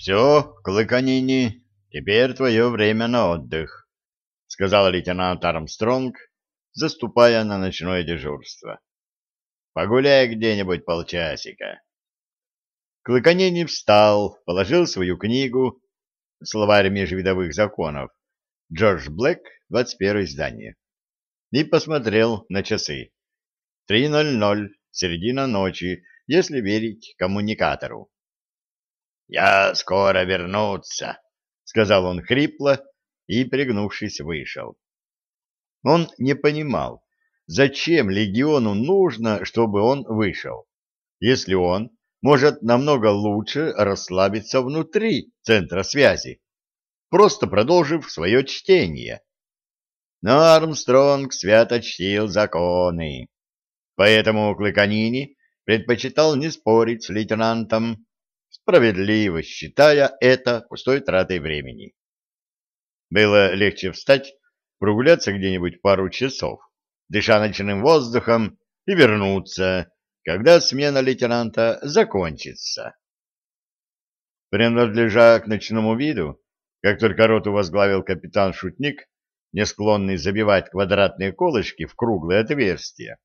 Все, Клыканини, теперь твое время на отдых, — сказал лейтенант Армстронг, заступая на ночное дежурство. — Погуляй где-нибудь полчасика. Клыканини встал, положил свою книгу «Словарь межвидовых законов» Джордж Блэк, 21 издание, и посмотрел на часы. 3.00, середина ночи, если верить коммуникатору. «Я скоро вернуться», — сказал он хрипло и, пригнувшись, вышел. Он не понимал, зачем легиону нужно, чтобы он вышел, если он может намного лучше расслабиться внутри центра связи, просто продолжив свое чтение. Но Армстронг свято чтил законы, поэтому Клыканини предпочитал не спорить с лейтенантом, справедливо считая это пустой тратой времени. Было легче встать, прогуляться где-нибудь пару часов, дыша ночным воздухом, и вернуться, когда смена лейтенанта закончится. Принадлежа к ночному виду, как только роту возглавил капитан-шутник, не склонный забивать квадратные колышки в круглые отверстия,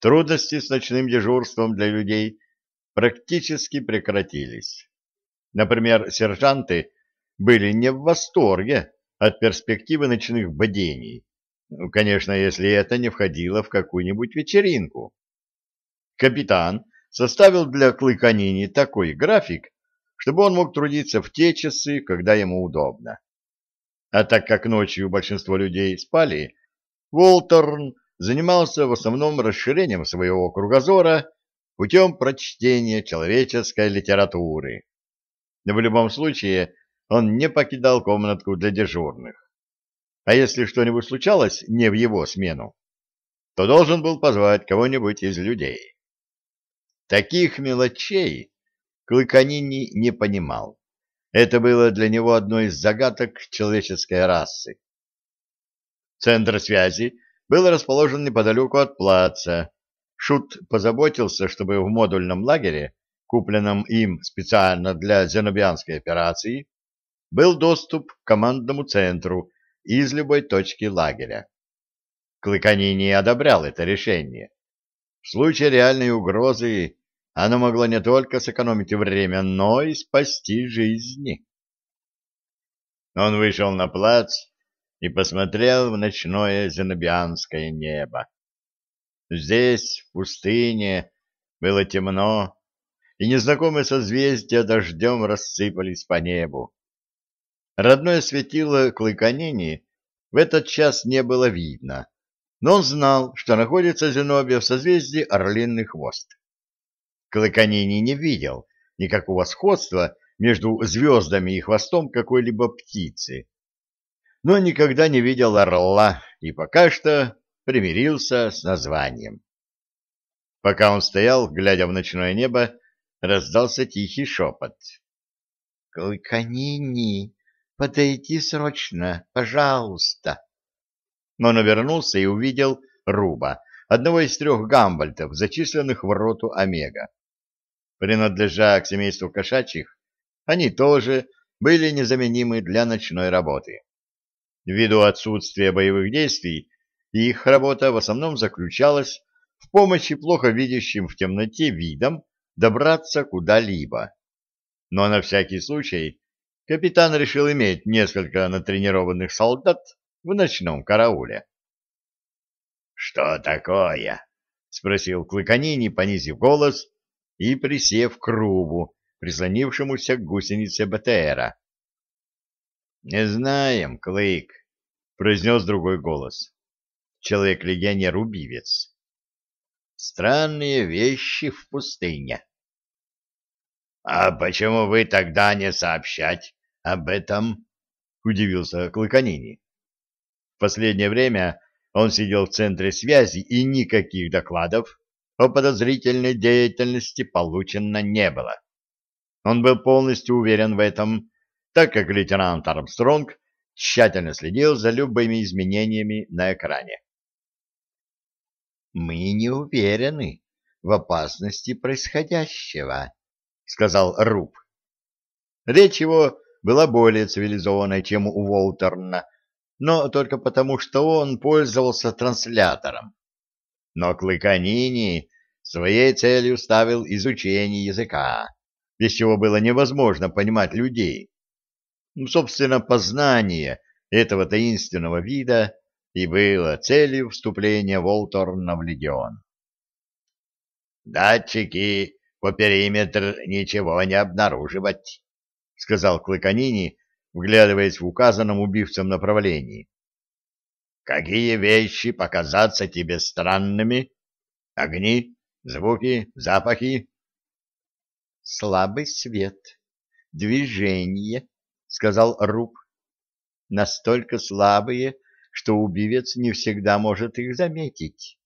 трудности с ночным дежурством для людей практически прекратились. Например, сержанты были не в восторге от перспективы ночных бодений, ну, конечно, если это не входило в какую-нибудь вечеринку. Капитан составил для Клыканини такой график, чтобы он мог трудиться в те часы, когда ему удобно. А так как ночью большинство людей спали, Волтерн занимался в основном расширением своего кругозора путем прочтения человеческой литературы. В любом случае он не покидал комнатку для дежурных. А если что-нибудь случалось не в его смену, то должен был позвать кого-нибудь из людей. Таких мелочей Клыканини не понимал. Это было для него одной из загадок человеческой расы. Центр связи был расположен неподалеку от плаца, Шут позаботился, чтобы в модульном лагере, купленном им специально для зенобианской операции, был доступ к командному центру из любой точки лагеря. Клыкани не одобрял это решение. В случае реальной угрозы оно могло не только сэкономить время, но и спасти жизни. Он вышел на плац и посмотрел в ночное зенобианское небо. Здесь, в пустыне, было темно, и незнакомые созвездия дождем рассыпались по небу. Родное светило Клыканини в этот час не было видно, но он знал, что находится Зенобия в созвездии Орлиный хвост. Клыканини не видел никакого сходства между звездами и хвостом какой-либо птицы, но никогда не видел орла и пока что примирился с названием. Пока он стоял, глядя в ночное небо, раздался тихий шепот. — Клыканини, подойди срочно, пожалуйста. Но он вернулся и увидел Руба, одного из трех гамбальтов, зачисленных в роту Омега. Принадлежа к семейству кошачьих, они тоже были незаменимы для ночной работы. Ввиду отсутствия боевых действий, их работа в основном заключалась в помощи плохо видящим в темноте видам добраться куда-либо. Но на всякий случай капитан решил иметь несколько натренированных солдат в ночном карауле. — Что такое? — спросил Клыканини, понизив голос и присев к рубу, прислонившемуся к гусенице БТРа. — Не знаем, Клык, — произнес другой голос человек-легионер-убивец. Странные вещи в пустыне. — А почему вы тогда не сообщать об этом? — удивился Клыканини. В последнее время он сидел в центре связи, и никаких докладов о подозрительной деятельности получено не было. Он был полностью уверен в этом, так как лейтенант Армстронг тщательно следил за любыми изменениями на экране. Мы не уверены в опасности происходящего, сказал Руб. Речь его была более цивилизованной, чем у Волтерна, но только потому, что он пользовался транслятором. Но Клыканини своей целью ставил изучение языка, без чего было невозможно понимать людей. Ну, собственно, познание этого таинственного вида и было целью вступления Волторна в легион. «Датчики по периметру ничего не обнаруживать», — сказал Клыканини, вглядываясь в указанном убивцам направлении. «Какие вещи показаться тебе странными? Огни, звуки, запахи?» «Слабый свет, движение», — сказал Руб. «Настолько слабые, что убивец не всегда может их заметить».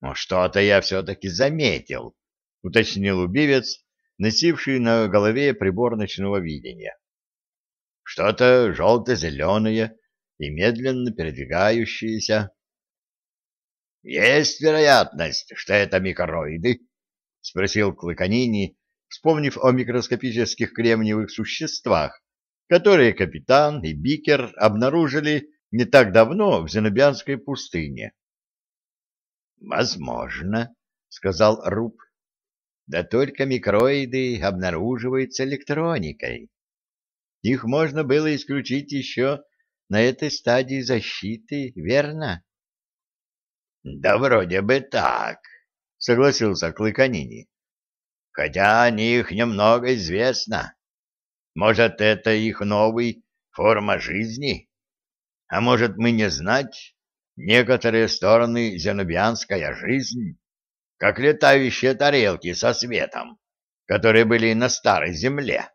«Ну, что-то я все-таки заметил», — уточнил убивец, носивший на голове прибор ночного видения. «Что-то желто-зеленое и медленно передвигающееся». «Есть вероятность, что это микроиды?» — спросил Клыканини, вспомнив о микроскопических кремниевых существах, которые капитан и Бикер обнаружили не так давно в Зенобианской пустыне. «Возможно», — сказал Руб. «Да только микроиды обнаруживаются электроникой. Их можно было исключить еще на этой стадии защиты, верно?» «Да вроде бы так», — согласился Клыканини. «Хотя о них немного известно. Может, это их новый форма жизни? А может, мы не знать?» некоторые стороны зенобианская жизнь, как летающие тарелки со светом, которые были на старой земле.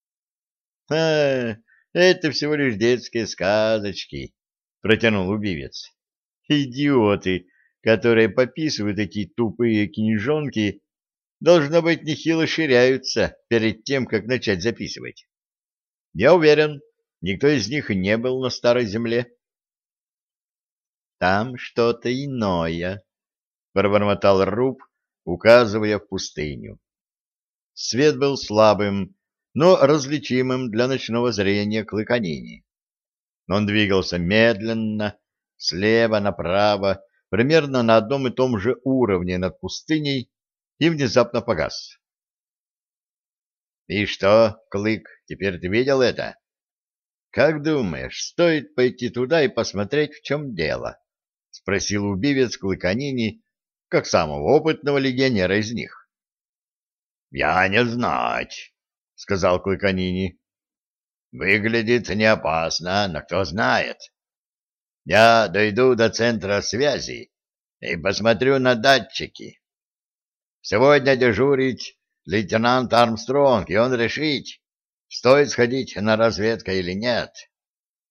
— А, это всего лишь детские сказочки, — протянул убивец. — Идиоты, которые пописывают эти тупые книжонки, должно быть, нехило ширяются перед тем, как начать записывать. Я уверен, никто из них не был на старой земле. Там что-то иное, — пробормотал Руб, указывая в пустыню. Свет был слабым, но различимым для ночного зрения клыканини. Он двигался медленно, слева направо, примерно на одном и том же уровне над пустыней, и внезапно погас. — И что, Клык, теперь ты видел это? Как думаешь, стоит пойти туда и посмотреть, в чем дело? — спросил убивец Клыканини, как самого опытного легионера из них. — Я не знать, — сказал Клыканини. — Выглядит не опасно, но кто знает. Я дойду до центра связи и посмотрю на датчики. Сегодня дежурить лейтенант Армстронг, и он решить, стоит сходить на разведку или нет.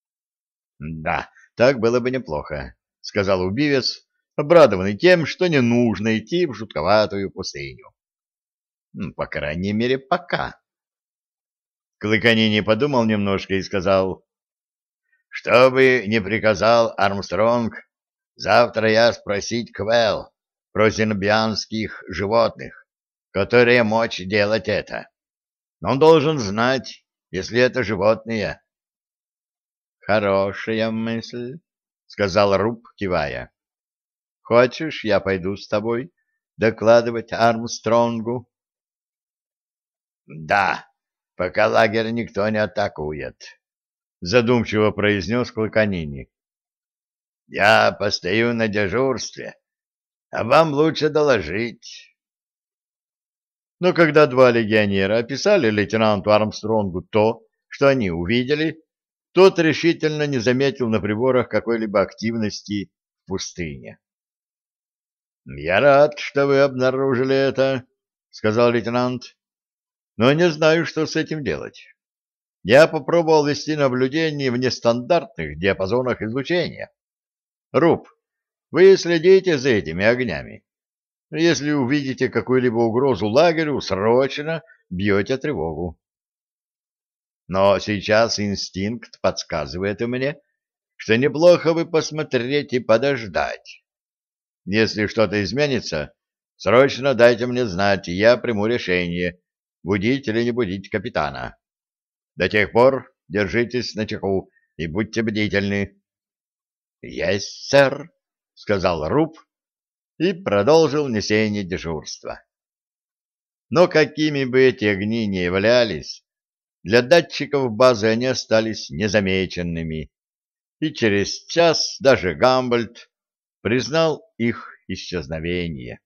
— Да, так было бы неплохо, — сказал убивец, обрадованный тем, что не нужно идти в жутковатую пустыню. — По крайней мере, пока. Клыканини подумал немножко и сказал, — Что бы ни приказал Армстронг, завтра я спросить Квел про зенобианских животных, которые мочь делать это. Он должен знать, если это животные. — Хорошая мысль, — сказал Руб, кивая. — Хочешь, я пойду с тобой докладывать Армстронгу? — Да, пока лагерь никто не атакует, — задумчиво произнес Клыканини. — Я постою на дежурстве, а вам лучше доложить. Но когда два легионера описали лейтенанту Армстронгу то, что они увидели, тот решительно не заметил на приборах какой-либо активности в пустыне. — Я рад, что вы обнаружили это, — сказал лейтенант, — но не знаю, что с этим делать. Я попробовал вести наблюдение в нестандартных диапазонах излучения. Руб, вы следите за этими огнями. Если увидите какую-либо угрозу лагерю, срочно бьете тревогу. Но сейчас инстинкт подсказывает мне, что неплохо бы посмотреть и подождать. Если что-то изменится, срочно дайте мне знать, и я приму решение, будить или не будить капитана. До тех пор держитесь на чеку и будьте бдительны. — Есть, сэр, — сказал Руб и продолжил несение дежурства. Но какими бы эти огни ни являлись, для датчиков базы они остались незамеченными, и через час даже Гамбольд признал их исчезновение.